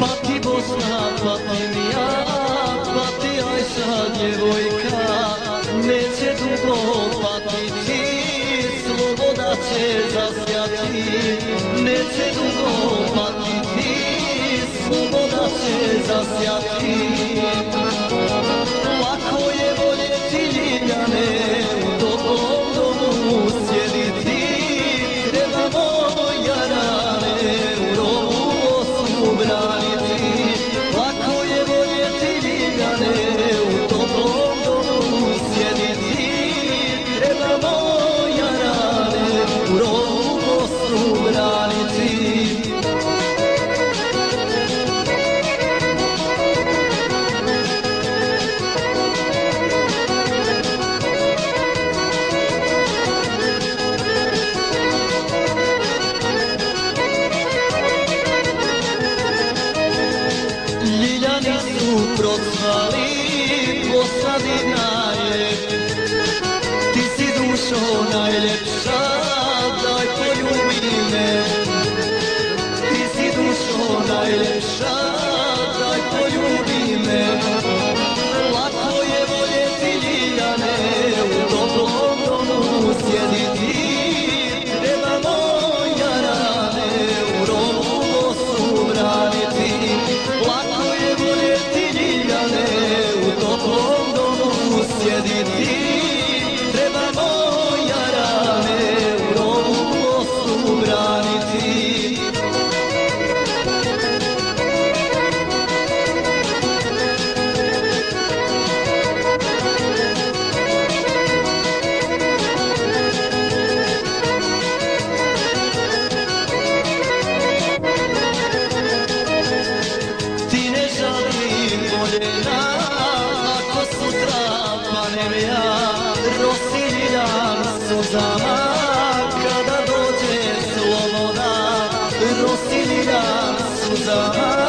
Bati Bosna, Bati Mia, Bati Aisha, Djevojka. a ti. procvali posadina je Ti si dušo najljepša Suzama, kada dođe slobodna, Rusilina, Suzama.